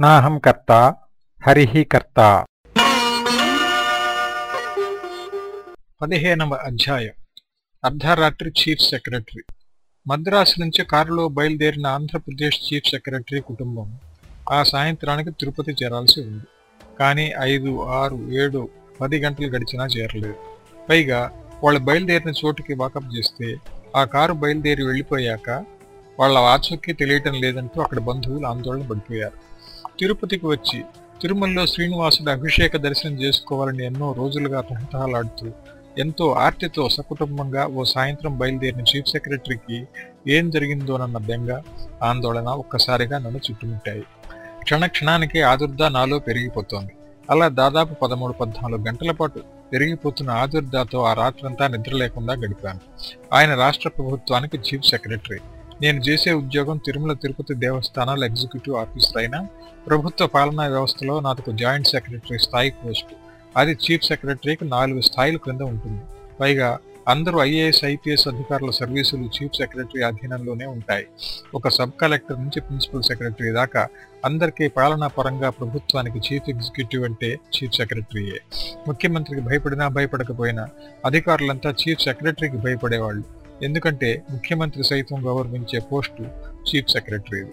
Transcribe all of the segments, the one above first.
నాహం కర్త హరిః కర్త. పదిహేనవ అధ్యాయం. అర్ధరాత్రి చీఫ్ సెక్రటరీ. మద్రాసు నుంచి కారులో బయలుదేరిన ఆంధ్రప్రదేశ్ చీఫ్ సెక్రటరీ కుటుంబం ఆ సాయంత్రానికి తిరుపతి చేరాల్సి ఉంది. కానీ ఐదు ఆరు ఏడు పది గంటలు గడిచినా చేరలేదు. పైగా వాళ్ళు బయలుదేరిన చోటుకి వాకప్ చేస్తే ఆ కారు బయలుదేరి వెళ్ళిపోయాక వాళ్ళ ఆచూకీ తెలియటం లేదంటూ అక్కడ బంధువులు ఆందోళన పడిపోయారు. తిరుపతికి వచ్చి తిరుమలలో శ్రీనివాసుడి అభిషేక దర్శనం చేసుకోవాలని ఎన్నో రోజులుగా తహతహలాడుతూ ఎంతో ఆర్తితో సకుటుంబంగా ఓ సాయంత్రం బయలుదేరిన చీఫ్ సెక్రటరీకి ఏం జరిగిందోనన్న బెంగ ఆందోళన ఒక్కసారిగా నన్ను చుట్టుముట్టాయి. క్షణ క్షణానికి ఆదుర్ద నాలో పెరిగిపోతోంది. అలా దాదాపు పదమూడు పద్నాలుగు గంటల పాటు పెరిగిపోతున్న ఆదుర్దాతో ఆ రాత్రంతా నిద్ర లేకుండా గడిపాను. ఆయన రాష్ట్ర ప్రభుత్వానికి చీఫ్ సెక్రటరీ. నేను చేసే ఉద్యోగం తిరుమల తిరుపతి దేవస్థానాల ఎగ్జిక్యూటివ్ ఆఫీసర్ అయినా ప్రభుత్వ పాలనా వ్యవస్థలో నాకు జాయింట్ సెక్రటరీ స్థాయి పోస్టు. అది చీఫ్ సెక్రటరీకి నాలుగు స్థాయిల క్రింద ఉంటుంది. పైగా అందరూ ఐఏఎస్ ఐపీఎస్ అధికారుల సర్వీసులు చీఫ్ సెక్రటరీ అధీనంలోనే ఉంటాయి. ఒక సబ్ కలెక్టర్ నుంచి ప్రిన్సిపల్ సెక్రటరీ దాకా అందరికీ పాలనా పరంగా ప్రభుత్వానికి చీఫ్ ఎగ్జిక్యూటివ్ అంటే చీఫ్ సెక్రటరీయే. ముఖ్యమంత్రికి భయపడినా భయపడకపోయినా అధికారులంతా చీఫ్ సెక్రటరీకి భయపడేవాళ్ళు. ఎందుకంటే ముఖ్యమంత్రి సైతం గౌరవించే పోస్టు చీఫ్ సెక్రటరీది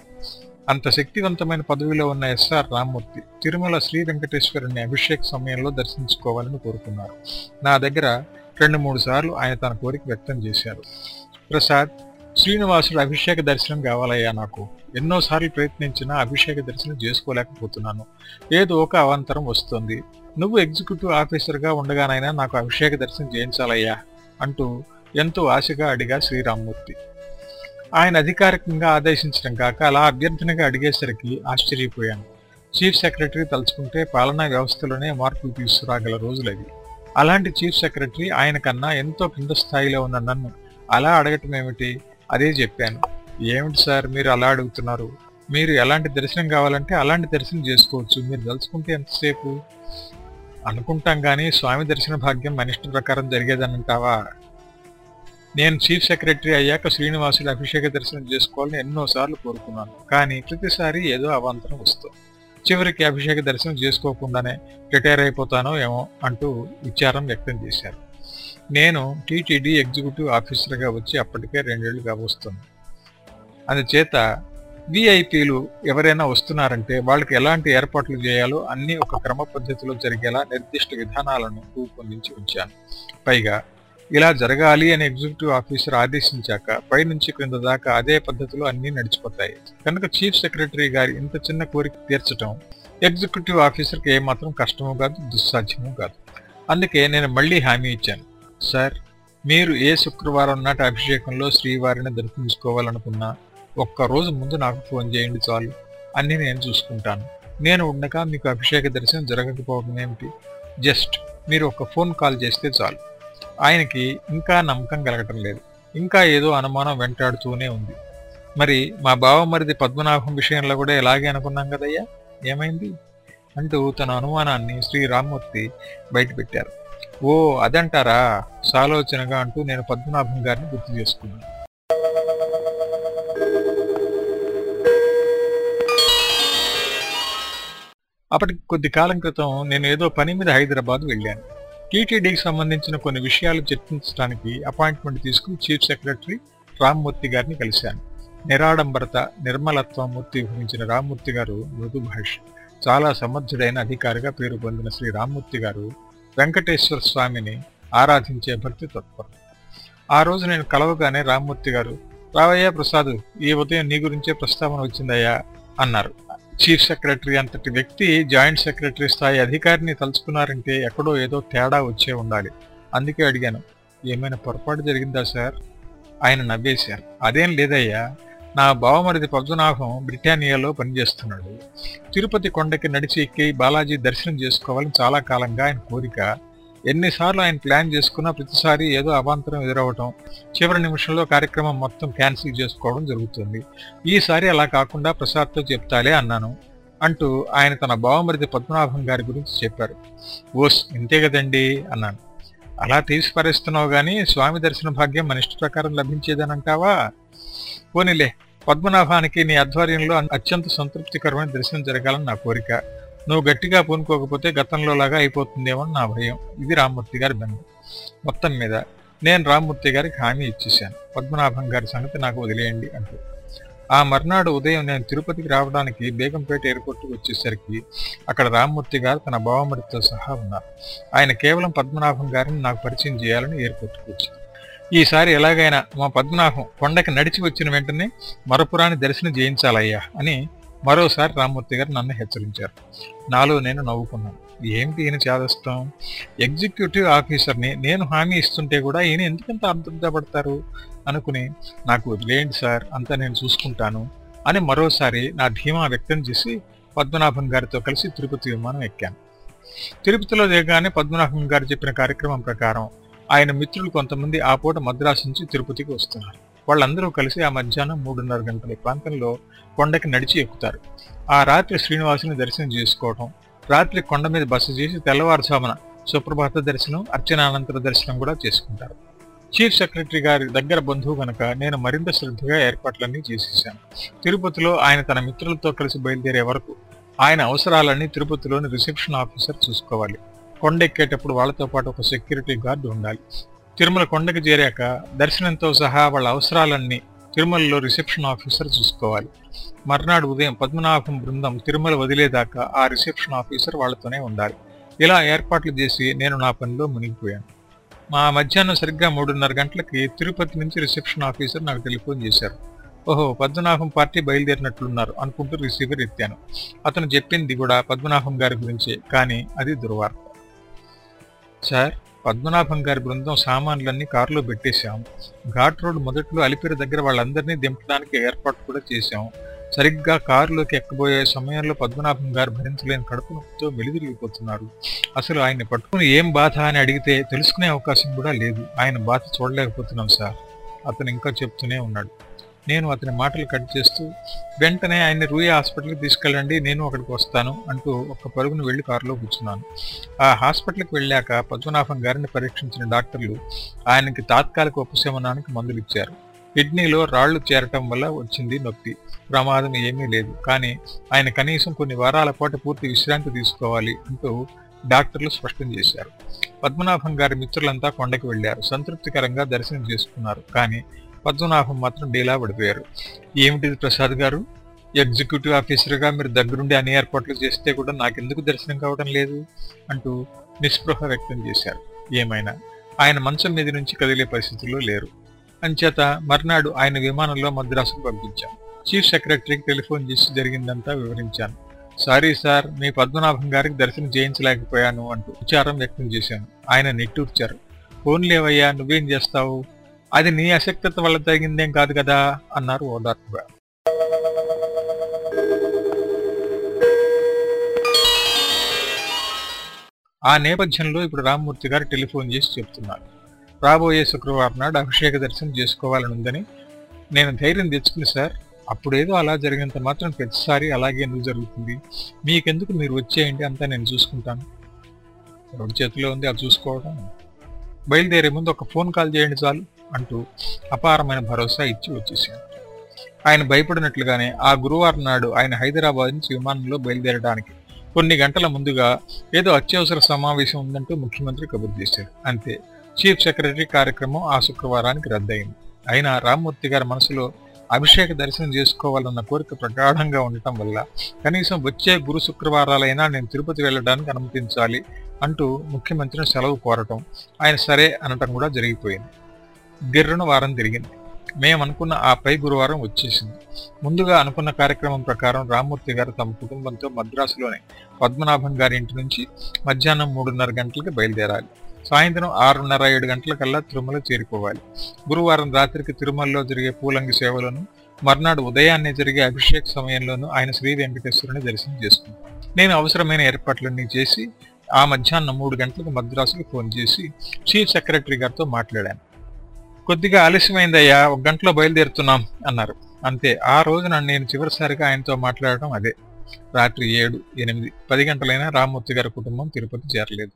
అంత శక్తివంతమైన పదవిలో ఉన్న ఎస్ఆర్ రామ్మూర్తి తిరుమల శ్రీ వెంకటేశ్వరుని అభిషేక్ సమయంలో దర్శించుకోవాలని కోరుకున్నారు. నా దగ్గర రెండు మూడు సార్లు ఆయన తన కోరిక వ్యక్తం చేశారు. ప్రసాద్ శ్రీనివాసుడు అభిషేక దర్శనం కావాలయ్యా నాకు. ఎన్నోసార్లు ప్రయత్నించినా అభిషేక దర్శనం చేసుకోలేకపోతున్నాను. ఏదో ఒక అవాంతరం వస్తుంది. నువ్వు ఎగ్జిక్యూటివ్ ఆఫీసర్గా ఉండగానైనా నాకు అభిషేక దర్శనం చేయించాలయ్యా అంటూ ఎంతో ఆశగా అడిగా శ్రీరామ్మూర్తి. ఆయన అధికారికంగా ఆదేశించడం కాక అలా అభ్యర్థనగా అడిగేసరికి ఆశ్చర్యపోయాను. చీఫ్ సెక్రటరీ తలుచుకుంటే పాలనా వ్యవస్థలోనే మార్పులు తీసుకురాగల రోజులవి. అలాంటి చీఫ్ సెక్రటరీ ఆయన కన్నా ఎంతో కింద స్థాయిలో ఉన్న నన్ను అలా అడగటం ఏమిటి? అదే చెప్పాను. ఏమిటి సార్ మీరు అలా అడుగుతున్నారు? మీరు ఎలాంటి దర్శనం కావాలంటే అలాంటి దర్శనం చేసుకోవచ్చు. మీరు తలుచుకుంటే ఎంతసేపు? అనుకుంటాం కానీ స్వామి దర్శన భాగ్యం మనిషి ప్రకారం జరిగేదనంటావా నేను చీఫ్ సెక్రటరీ అయ్యాక శ్రీనివాసుడి అభిషేక దర్శనం చేసుకోవాలని ఎన్నోసార్లు కోరుకున్నాను. కానీ ప్రతిసారి ఏదో అవాంతరం వస్తుంది చివరికి అభిషేక దర్శనం చేసుకోకుండానే రిటైర్ అయిపోతానో ఏమో అంటూ విచారం వ్యక్తం చేశారు. నేను టీటీడీ ఎగ్జిక్యూటివ్ ఆఫీసర్గా వచ్చి అప్పటికే రెండేళ్ళు వస్తుంది అందుచేత విఐపీలు ఎవరైనా వస్తున్నారంటే వాళ్ళకి ఎలాంటి ఏర్పాట్లు చేయాలో అన్ని ఒక క్రమ పద్ధతిలో జరిగేలా నిర్దిష్ట విధానాలను రూపొందించి ఉంచాను. పైగా ఇలా జరగాలి అని ఎగ్జిక్యూటివ్ ఆఫీసర్ ఆదేశించాక పైనుంచి క్రింద దాకా అదే పద్ధతిలో అన్నీ నడిచిపోతాయి. కనుక చీఫ్ సెక్రటరీ గారి ఇంత చిన్న కోరిక తీర్చడం ఎగ్జిక్యూటివ్ ఆఫీసర్కి ఏమాత్రం కష్టము కాదు దుస్సాధ్యము కాదు. అందుకే నేను మళ్ళీ హామీ ఇచ్చాను. సార్ మీరు ఏ శుక్రవారం నాటి అభిషేకంలో శ్రీవారిని దర్శించుకోవాలనుకున్నా ఒక్క రోజు ముందు నాకు ఫోన్ చేయండి చాలు. అన్ని నేను చూసుకుంటాను. నేను ఉండగా మీకు అభిషేక దర్శనం జరగకపోవడం ఏమిటి? జస్ట్ మీరు ఒక ఫోన్ కాల్ చేస్తే చాలు. ఆయనకి ఇంకా నమ్మకం కలగటం లేదు. ఇంకా ఏదో అనుమానం వెంటాడుతూనే ఉంది. మరి మా బావమరిది పద్మనాభం విషయంలో కూడా ఇలాగే అనుకున్నాం కదయ్యా? ఏమైంది? అంటూ తన అనుమానాన్ని శ్రీ రామ్మూర్తి బయటపెట్టారు. ఓ అదంటారా? సాలోచనగా అంటూ నేను పద్మనాభం గారిని గుర్తు చేసుకున్నాను. అప్పటికి కొద్ది కాలం క్రితం నేను ఏదో పని మీద హైదరాబాద్ వెళ్ళాను. టీటీడీకి సంబంధించిన కొన్ని విషయాలు చర్చించడానికి అపాయింట్మెంట్ తీసుకుని చీఫ్ సెక్రటరీ రామ్మూర్తి గారిని కలిశాను. నిరాడంబరత నిర్మలత్వం మూర్తి రామ్మూర్తి గారు మృదు భాష చాలా సమర్థుడైన అధికారిగా పేరు పొందిన శ్రీ రామ్మూర్తి గారు వెంకటేశ్వర స్వామిని ఆరాధించే భక్తి తత్పరం. ఆ రోజు నేను కలవగానే రామ్మూర్తి గారు రావయ్య ప్రసాద్ ఈ ఉదయం నీ గురించే ప్రస్తావన వచ్చిందయ్యా అన్నారు. చీఫ్ సెక్రటరీ అంతటి వ్యక్తి జాయింట్ సెక్రటరీ స్థాయి అధికారిని తలుచుకున్నారంటే ఎక్కడో ఏదో తేడా వచ్చే ఉండాలి. అందుకే అడిగాను. ఏమైనా పొరపాటు జరిగిందా సార్? ఆయన నవ్వేశారు. అదేం లేదయ్యా. నా బావమరిది పద్మనాభం బ్రిటానియాలో పనిచేస్తున్నాడు. తిరుపతి కొండకి నడిచి ఎక్కి బాలాజీ దర్శనం చేసుకోవాలని చాలా కాలంగా ఆయన కోరిక. ఎన్నిసార్లు ఆయన ప్లాన్ చేసుకున్నా ప్రతిసారి ఏదో అవాంతరం ఎదురవటం చివరి నిమిషంలో కార్యక్రమం మొత్తం క్యాన్సిల్ చేసుకోవడం జరుగుతుంది. ఈసారి అలా కాకుండా ప్రసాద్తో చెప్తాలే అన్నాను అంటూ ఆయన తన బావమరిది పద్మనాభం గారి గురించి చెప్పారు. ఓస్ ఇంతే కదండి అన్నాను. అలా తీసి కానీ స్వామి దర్శన భాగ్యం మన ఇష్ట ప్రకారం లభించేదనంటావా? పోనీలే పద్మనాభానికి నీ ఆధ్వర్యంలో అత్యంత సంతృప్తికరమైన దర్శనం జరగాలని నా కోరిక. నువ్వు గట్టిగా పూనుకోకపోతే గతంలో లాగా అయిపోతుందేమో అని నా భయం. ఇది రామ్మూర్తి గారి బెంగ మొత్తం మీద నేను రామ్మూర్తి గారికి హామీ ఇచ్చేశాను. పద్మనాభం గారి సంగతి నాకు వదిలేయండి అంటూ. ఆ మర్నాడు ఉదయం నేను తిరుపతికి రావడానికి బేగంపేట ఎయిర్పోర్ట్కి వచ్చేసరికి అక్కడ రామ్మూర్తి గారు తన బావమడితో సహా ఉన్నారు. ఆయన కేవలం పద్మనాభం గారిని నాకు పరిచయం చేయాలని ఎయిర్పోర్ట్కి వచ్చారు. ఈసారి ఎలాగైనా మా పద్మనాభం కొండకి నడిచి వచ్చిన వెంటనే మరపురాని దర్శనం చేయించాలయ్యా అని మరోసారి రామ్మూర్తి గారు నన్ను హెచ్చరించారు. నాలో నేను నవ్వుకున్నాను. ఏమిటి ఈయన చేదస్తాం? ఎగ్జిక్యూటివ్ ఆఫీసర్ని నేను హామీ ఇస్తుంటే కూడా ఈయన ఎందుకంత అర్థపడతారు అనుకుని నాకు వదిలేయండి సార్ అంతా నేను చూసుకుంటాను అని మరోసారి నా ధీమా వ్యక్తం చేసి పద్మనాభం గారితో కలిసి తిరుపతి విమానం ఎక్కాను. తిరుపతిలో దిగగానే పద్మనాభం గారు చెప్పిన కార్యక్రమం ప్రకారం ఆయన మిత్రులు కొంతమంది ఆ పూట మద్రాసు నుంచి తిరుపతికి వస్తున్నారు. వాళ్ళందరూ కలిసి ఆ మధ్యాహ్నం మూడున్నర గంటల ప్రాంతంలో కొండకి నడిచి ఎక్కుతారు. ఆ రాత్రి శ్రీనివాసుని దర్శనం చేసుకోవటం రాత్రి కొండ మీద బస చేసి తెల్లవారుజామున సుప్రభాత దర్శనం అర్చనానంతర దర్శనం కూడా చేసుకుంటారు. చీఫ్ సెక్రటరీ గారి దగ్గర బంధువు కనుక నేను మరింత శ్రద్ధగా ఏర్పాట్లన్నీ చేసేసాను. తిరుపతిలో ఆయన తన మిత్రులతో కలిసి బయలుదేరే వరకు ఆయన అవసరాలన్నీ తిరుపతిలోని రిసెప్షన్ ఆఫీసర్ చూసుకోవాలి. కొండ ఎక్కేటప్పుడు వాళ్ళతో పాటు ఒక సెక్యూరిటీ గార్డు ఉండాలి. తిరుమల కొండకు చేరాక దర్శనంతో సహా వాళ్ళ అవసరాలన్నీ తిరుమలలో రిసెప్షన్ ఆఫీసర్ చూసుకోవాలి. మర్నాడు ఉదయం పద్మనాభం బృందం తిరుమల వదిలేదాకా ఆ రిసెప్షన్ ఆఫీసర్ వాళ్ళతోనే ఉండాలి. ఇలా ఏర్పాట్లు చేసి నేను నా పనిలో మునిగిపోయాను. మా మధ్యాహ్నం సరిగ్గా మూడున్నర గంటలకి తిరుపతి నుంచి రిసెప్షన్ ఆఫీసర్ నాకు టెలిఫోన్ చేశారు. ఓహో పద్మనాభం పార్టీ బయలుదేరినట్లున్నారు అనుకుంటూ రిసీవర్ ఎత్తాను. అతను చెప్పింది కూడా పద్మనాభం గారి గురించే కానీ అది దుర్వార్త. సార్ పద్మనాభం గారి బృందం సామాన్లన్నీ కారులో పెట్టేశాం. ఘాట్ రోడ్ మొదట్లో అలిపిరి దగ్గర వాళ్ళందరినీ దింపడానికి ఏర్పాటు కూడా చేశాం. సరిగ్గా కారులోకి ఎక్కబోయే సమయంలో పద్మనాభం గారు భరించలేని కడుపు నొప్పితో వెలుదిరిగిపోతున్నారు అసలు ఆయన్ని పట్టుకుని ఏం బాధ అని అడిగితే తెలుసుకునే అవకాశం కూడా లేదు. ఆయన బాధ చూడలేకపోతున్నాం సార్. అతను ఇంకా చెప్తూనే ఉన్నాడు. నేను అతని మాటలు కట్ చేస్తూ వెంటనే ఆయన్ని రూయ హాస్పిటల్కి తీసుకెళ్ళండి నేను అక్కడికి వస్తాను అంటూ ఒక్క పరుగును వెళ్ళి కారులో కూర్చున్నాను. ఆ హాస్పిటల్కి వెళ్ళాక పద్మనాభం గారిని పరీక్షించిన డాక్టర్లు ఆయనకి తాత్కాలిక ఉపశమనానికి మందులు ఇచ్చారు. కిడ్నీలో రాళ్ళు చేరటం వల్ల వచ్చింది నొప్పి. ప్రమాదం ఏమీ లేదు. కానీ ఆయన కనీసం కొన్ని వారాల పాటు పూర్తి విశ్రాంతి తీసుకోవాలి అంటూ డాక్టర్లు స్పష్టం చేశారు. పద్మనాభం గారి మిత్రులంతా కొండకు వెళ్ళారు సంతృప్తికరంగా దర్శనం చేసుకున్నారు. కానీ పద్మనాభం మాత్రం డీలా పడిపోయారు. ఏమిటిది ప్రసాద్ గారు? ఎగ్జిక్యూటివ్ ఆఫీసర్గా మీరు దగ్గరుండి అన్ని ఏర్పాట్లు చేస్తే కూడా నాకెందుకు దర్శనం కావడం లేదు? అంటూ నిస్పృహ వ్యక్తం చేశారు. ఏమైనా? ఆయన మంచం మీద నుంచి కదిలే పరిస్థితుల్లో లేరు. అంచేత మర్నాడు ఆయన విమానంలో మద్రాసుకు పంపించాం. చీఫ్ సెక్రటరీకి టెలిఫోన్ చేసి జరిగిందంతా వివరించాను. సారీ సార్ మీ పద్మనాభం గారికి దర్శనం చేయించలేకపోయాను అంటూ విచారం వ్యక్తం చేశాను. ఆయన నిట్టూర్చారు. ఫోన్ లేవయ్యా నువ్వేం చేస్తావు? అది నీ అశక్తత వల్ల తగిందేం కాదు కదా అన్నారు ఓదార్పుగా ఆ నేపథ్యంలో ఇప్పుడు రామ్మూర్తి గారు టెలిఫోన్ చేసి చెప్తున్నారు. రాబోయే శుక్రవారం నాడు అభిషేక దర్శనం చేసుకోవాలని ఉందని నేను ధైర్యం తెచ్చుకుని సార్. అప్పుడేదో అలా జరిగినంత మాత్రం ప్రతిసారి అలాగే ఎందుకు జరుగుతుంది? మీకెందుకు మీరు వచ్చేయండి అంతా నేను చూసుకుంటాను. ఎవరి చేతిలో ఉంది అది చూసుకోవడం. బయలుదేరే ముందు ఒక ఫోన్ కాల్ చేయండి చాలు. అంటూ అపారమైన భరోసా ఇచ్చి వచ్చేసాను ఆయన భయపడినట్లుగానే ఆ గురువారం నాడు ఆయన హైదరాబాద్ నుంచి విమానంలో బయలుదేరడానికి కొన్ని గంటల ముందుగా ఏదో అత్యవసర సమావేశం ఉందంటూ ముఖ్యమంత్రి కబురు చేశారు. అంతే చీఫ్ సెక్రటరీ కార్యక్రమం ఆ శుక్రవారానికి రద్దయింది. అయినా రామ్మూర్తి గారి మనసులో అభిషేక దర్శనం చేసుకోవాలన్న కోరిక ప్రగాఢంగా ఉండటం వల్ల కనీసం వచ్చే గురు శుక్రవారాలైనా నేను తిరుపతి వెళ్ళడానికి అనుమతించాలి అంటూ ముఖ్యమంత్రిని సెలవు కోరటం ఆయన సరే అనటం కూడా జరిగిపోయింది. గిర్రున వారం తిరిగింది. మేము అనుకున్న ఆ పై గురువారం వచ్చేసింది. ముందుగా అనుకున్న కార్యక్రమం ప్రకారం రామ్మూర్తి గారు తమ కుటుంబంతో మద్రాసులోని పద్మనాభం గారి ఇంటి నుంచి మధ్యాహ్నం మూడున్నర గంటలకు బయలుదేరాలి. సాయంత్రం ఆరున్నర ఏడు గంటలకల్లా తిరుమల చేరుకోవాలి. గురువారం రాత్రికి తిరుమలలో జరిగే పూలంగి సేవలను మర్నాడు ఉదయాన్నే జరిగే అభిషేక్ సమయంలోనూ ఆయన శ్రీ వెంకటేశ్వరుని దర్శనం చేసుకుంది. నేను అవసరమైన ఏర్పాట్లన్నీ చేసి ఆ మధ్యాహ్నం మూడు గంటలకు మద్రాసుకి ఫోన్ చేసి చీఫ్ సెక్రటరీ గారితో మాట్లాడాను. కొద్దిగా ఆలస్యమైందయ్యా ఒక గంటలో బయలుదేరుతున్నాం అన్నారు. అంతే ఆ రోజున నేను చివరిసారిగా ఆయనతో మాట్లాడటం అదే. రాత్రి ఏడు ఎనిమిది పది గంటలైనా రామ్మూర్తి గారి కుటుంబం తిరుపతి చేరలేదు.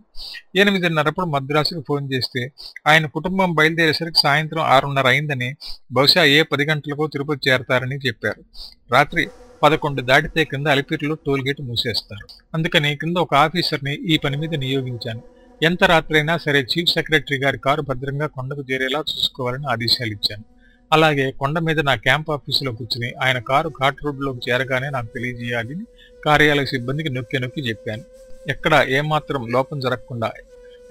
ఎనిమిదిన్నరప్పుడు మద్రాసుకు ఫోన్ చేస్తే ఆయన కుటుంబం బయలుదేరేసరికి సాయంత్రం ఆరున్నర అయిందని బహుశా ఏ పది గంటలకో తిరుపతి చేరతారని చెప్పారు. రాత్రి పదకొండు దాటితే కింద అలిపిరిలో టోల్గేట్ మూసేస్తారు. అందుకని కింద ఒక ఆఫీసర్ని ఈ పని మీద నియోగించాను. ఎంత రాత్రైనా సరే చీఫ్ సెక్రటరీ గారి కారు భద్రంగా కొండకు చేరేలా చూసుకోవాలని ఆదేశాలు ఇచ్చాను. అలాగే కొండ మీద నా క్యాంప్ ఆఫీసులో కూర్చుని ఆయన కారు ఘాట్ రోడ్లోకి చేరగానే నాకు తెలియజేయాలని కార్యాలయ సిబ్బందికి నొక్కి నొక్కి చెప్పాను. ఎక్కడ ఏమాత్రం లోపం జరగకుండా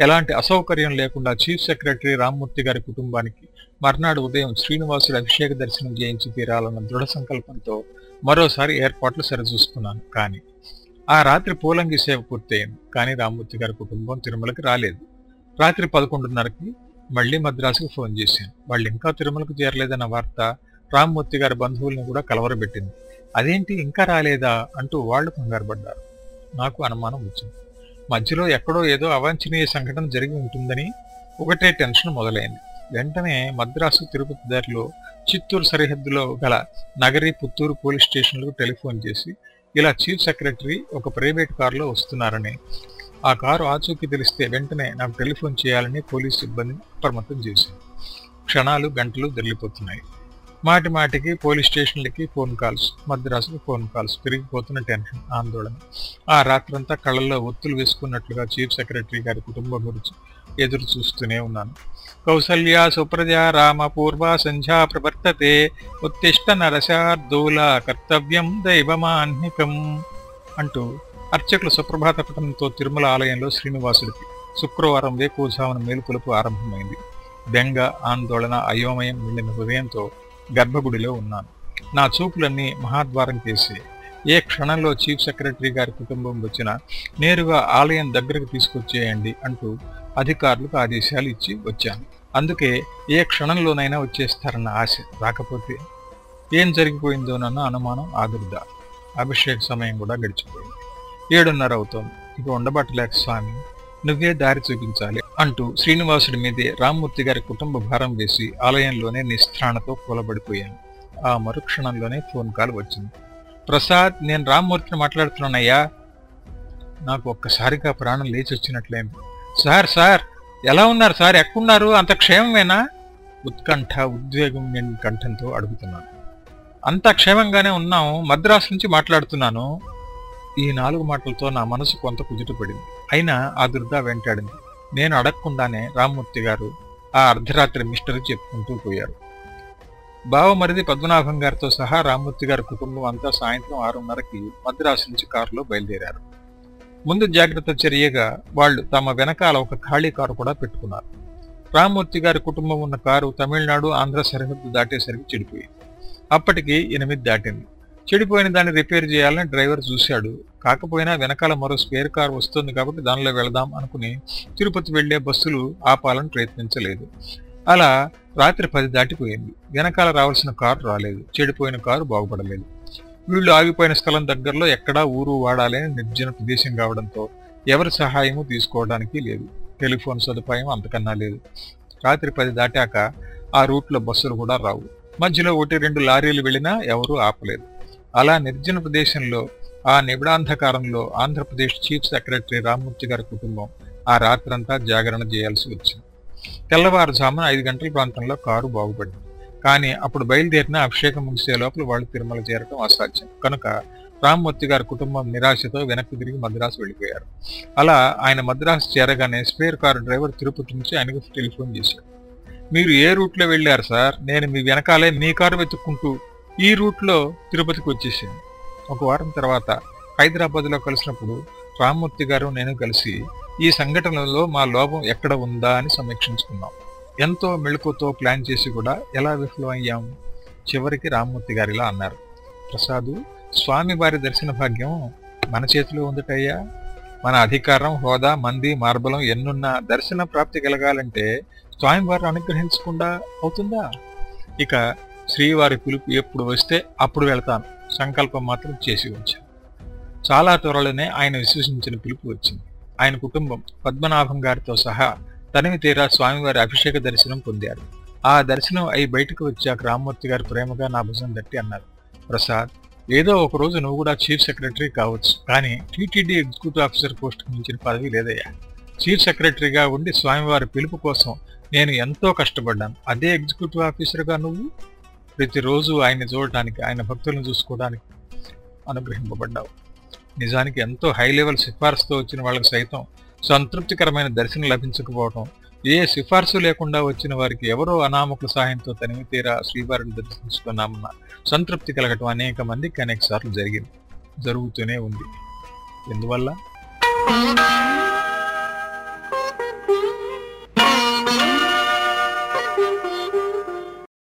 ఎలాంటి అసౌకర్యం లేకుండా చీఫ్ సెక్రటరీ రామ్మూర్తి గారి కుటుంబానికి మర్నాడు ఉదయం శ్రీనివాసుడు అభిషేక దర్శనం చేయించి తీరాలన్న దృఢ సంకల్పంతో మరోసారి ఏర్పాట్లు సరిచూసుకున్నాను. కానీ ఆ రాత్రి పూలంగి సేవ పూర్తయింది. కానీ రామ్మూర్తి గారి కుటుంబం తిరుమలకి రాలేదు. రాత్రి పదకొండున్నరకి మళ్ళీ మద్రాసుకు ఫోన్ చేశాను. వాళ్ళు ఇంకా తిరుమలకు చేరలేదన్న వార్త రామ్మూర్తి గారి బంధువుల్ని కూడా కలవరబెట్టింది. అదేంటి ఇంకా రాలేదా? అంటూ వాళ్ళు కంగారుపడ్డారు. నాకు అనుమానం వచ్చింది. మధ్యలో ఎక్కడో ఏదో అవాంఛనీయ సంఘటన జరిగి ఉంటుందని ఒకటే టెన్షన్ మొదలైంది. వెంటనే మద్రాసు తిరుపతి దారిలో చిత్తూరు సరిహద్దులో గల నగరి పుత్తూరు పోలీస్ స్టేషన్లకు టెలిఫోన్ చేసి ఇలా చీఫ్ సెక్రటరీ ఒక ప్రైవేట్ కారులో వస్తున్నారని ఆ కారు ఆచూకీ తెలిస్తే వెంటనే నాకు టెలిఫోన్ చేయాలని పోలీస్ సిబ్బంది అప్రమత్తం చేసింది క్షణాలు గంటలు దొరికిపోతున్నాయి. మాటి మాటికి పోలీస్ స్టేషన్లకి ఫోన్ కాల్స్ మద్రాసుకి ఫోన్ కాల్స్ పెరిగిపోతున్న టెన్షన్ ఆందోళన. ఆ రాత్రంతా కళ్ళల్లో ఒత్తులు వేసుకున్నట్లుగా చీఫ్ సెక్రటరీ గారి కుటుంబం గురించి ఎదురు చూస్తూనే ఉన్నాను. కౌసల్య సుప్రజా రామ పూర్వ సంధ్యా ప్రవర్తతే ఉత్తిష్ట నరశార్దూల కర్తవ్యం దైవమాన్నికం అంటూ అర్చకుల సుప్రభాత పఠనంతో తిరుమల ఆలయంలో శ్రీనివాసుడికి శుక్రవారం వేకువజామున మేలుకొలుపు ఆరంభమైంది. బెంగ ఆందోళన అయోమయం నిండిన హృదయంతో గర్భగుడిలో ఉన్నాను. నా చూపులన్నీ మహాద్వారం చేసి ఏ క్షణంలో చీఫ్ సెక్రటరీ గారి కుటుంబం వచ్చినా నేరుగా ఆలయం దగ్గరకు తీసుకొచ్చేయండి అంటూ అధికారులకు ఆదేశాలు ఇచ్చి వచ్చాను. అందుకే ఏ క్షణంలోనైనా వచ్చేస్తారన్న ఆశ రాకపోతే ఏం జరిగిపోయిందోనన్న అనుమానం ఆదుర్ద. అభిషేక్ సమయం కూడా గడిచిపోయింది. ఏడున్నర అవుతోంది. ఇక ఉండబట్టలేక స్వామి నువ్వే దారి చూపించాలి అంటూ శ్రీనివాసుడి మీదే రామ్మూర్తి గారి కుటుంబ భారం వేసి ఆలయంలోనే నిస్త్రాణతో కూలబడిపోయాను. ఆ మరుక్షణంలోనే ఫోన్ కాల్ వచ్చింది. ప్రసాద్ నేను రామ్మూర్తిని మాట్లాడుతున్నానయ్యా. నాకు ఒక్కసారిగా ప్రాణం లేచి వచ్చినట్లయింది సార్ సార్ ఎలా ఉన్నారు సార్? ఎక్కడున్నారు? అంత క్షేమమేనా? ఉత్కంఠ ఉద్వేగం నేను కంఠంతో అడుగుతున్నాను. అంత క్షేమంగానే ఉన్నాం మద్రాసు నుంచి మాట్లాడుతున్నాను. ఈ నాలుగు మాటలతో నా మనసు కొంత కుదుటపడింది. అయినా ఆ దుర్గా వెంటాడింది. నేను అడగకుండానే రామ్మూర్తి గారు ఆ అర్ధరాత్రి మిస్టరీ చెప్పుకుంటూ పోయారు. బావమరిది పద్మనాభం గారితో సహా రామ్మూర్తి గారి కుటుంబం అంతా సాయంత్రం ఆరున్నరకి మద్రాసు నుంచి కారులో బయలుదేరారు. ముందు జాగ్రత్త చర్యగా వాళ్ళు తమ వెనకాల ఒక ఖాళీ కారు కూడా పెట్టుకున్నారు. రామ్మూర్తి గారి కుటుంబం ఉన్న కారు తమిళనాడు ఆంధ్ర సరిహద్దు దాటేసరికి చెడిపోయింది. అప్పటికి ఎనిమిది దాటింది. చెడిపోయిన దాన్ని రిపేర్ చేయాలని డ్రైవర్ చూశాడు. కాకపోయినా వెనకాల మరో స్పేర్ కార్ వస్తుంది కాబట్టి దానిలో వెళదాం అనుకుని తిరుపతి వెళ్ళే బస్సులు ఆపాలని ప్రయత్నించలేదు. అలా రాత్రి పది దాటిపోయింది. వెనకాల రావాల్సిన కారు రాలేదు. చెడిపోయిన కారు బాగుపడలేదు. వీళ్ళు ఆగిపోయిన స్థలం దగ్గరలో ఎక్కడా ఊరు వాడాలని నిర్జన ప్రదేశం కావడంతో ఎవరి సహాయము తీసుకోవడానికి లేదు. టెలిఫోన్ సదుపాయం అంతకన్నా లేదు. రాత్రి పది దాటాక ఆ రూట్లో బస్సులు కూడా రావు. మధ్యలో ఒకటి రెండు లారీలు వెళ్ళినా ఎవరూ ఆపలేదు. అలా నిర్జన ప్రదేశంలో ఆ నిబిడాంధకారంలో ఆంధ్రప్రదేశ్ చీఫ్ సెక్రటరీ రామ్మూర్తి గారి కుటుంబం ఆ రాత్రంతా జాగరణ చేయాల్సి వచ్చింది. తెల్లవారుజామున ఐదు గంటల ప్రాంతంలో కారు బాగుపడింది. కానీ అప్పుడు బయలుదేరిన అభిషేకం ముగిసే లోపల వాళ్ళు తిరుమల చేరటం అసాధ్యం. కనుక రామ్మూర్తి గారి కుటుంబం నిరాశతో వెనక్కి తిరిగి మద్రాసు వెళ్ళిపోయారు. అలా ఆయన మద్రాసు చేరగానే స్పేర్ కారు డ్రైవర్ తిరుపతి నుంచి ఆయనకు టెలిఫోన్ చేశాడు. మీరు ఏ రూట్లో వెళ్ళారు సార్? నేను మీ వెనకాలే మీ కారు వెతుక్కుంటూ ఈ రూట్లో తిరుపతికి వచ్చేసింది ఒక వారం తర్వాత హైదరాబాద్లో కలిసినప్పుడు రామ్మూర్తి గారు నేను కలిసి ఈ సంఘటనలో మా లోపం ఎక్కడ ఉందా అని సమీక్షించుకున్నాం. ఎంతో మెళుకుతో ప్లాన్ చేసి కూడా ఎలా విఫలం అయ్యాం చివరికి రామ్మూర్తి గారిలా అన్నారు. ప్రసాదు స్వామి వారి దర్శన భాగ్యం మన చేతిలో ఉందటయ్యా. మన అధికారం హోదా మంది మార్బలం ఎన్నున్నా దర్శన ప్రాప్తి కలగాలంటే స్వామివారు అనుగ్రహించకుండా అవుతుందా? ఇక శ్రీవారి పిలుపు ఎప్పుడు వస్తే అప్పుడు వెళ్తాను. సంకల్పం మాత్రం చేసి ఉంచాను చాలా త్వరలోనే ఆయన విశ్వసించిన పిలుపు వచ్చింది. ఆయన కుటుంబం పద్మనాభం గారితో సహా తనివి తీరా స్వామివారి అభిషేక దర్శనం పొందారు. ఆ దర్శనం అయి బయటకు వచ్చాక రామ్మూర్తి గారు ప్రేమగా నా భుజం తట్టి అన్నారు. ప్రసాద్ ఏదో ఒక రోజు నువ్వు కూడా చీఫ్ సెక్రటరీ కావచ్చు కానీ టీటీడీ ఎగ్జిక్యూటివ్ ఆఫీసర్ పోస్ట్ మించిన పదవి లేదయ్యా. చీఫ్ సెక్రటరీగా ఉండి స్వామివారి పిలుపు కోసం నేను ఎంతో కష్టపడ్డాను. అదే ఎగ్జిక్యూటివ్ ఆఫీసర్గా నువ్వు? ప్రతిరోజు ఆయన్ని చూడటానికి ఆయన భక్తులను చూసుకోవడానికి అనుగ్రహింపబడ్డావు. నిజానికి ఎంతో హై లెవెల్ సిఫార్సుతో వచ్చిన వాళ్ళకి సైతం సంతృప్తికరమైన దర్శనం లభించకపోవటం ఏ సిఫార్సు లేకుండా వచ్చిన వారికి ఎవరో అనామకుల సహాయంతో తనివి తీరా శ్రీవారిని దర్శించుకున్నామన్న సంతృప్తి కలగటం అనేక మందికి అనేక సార్లు జరిగింది జరుగుతూనే ఉంది. ఎందువల్ల?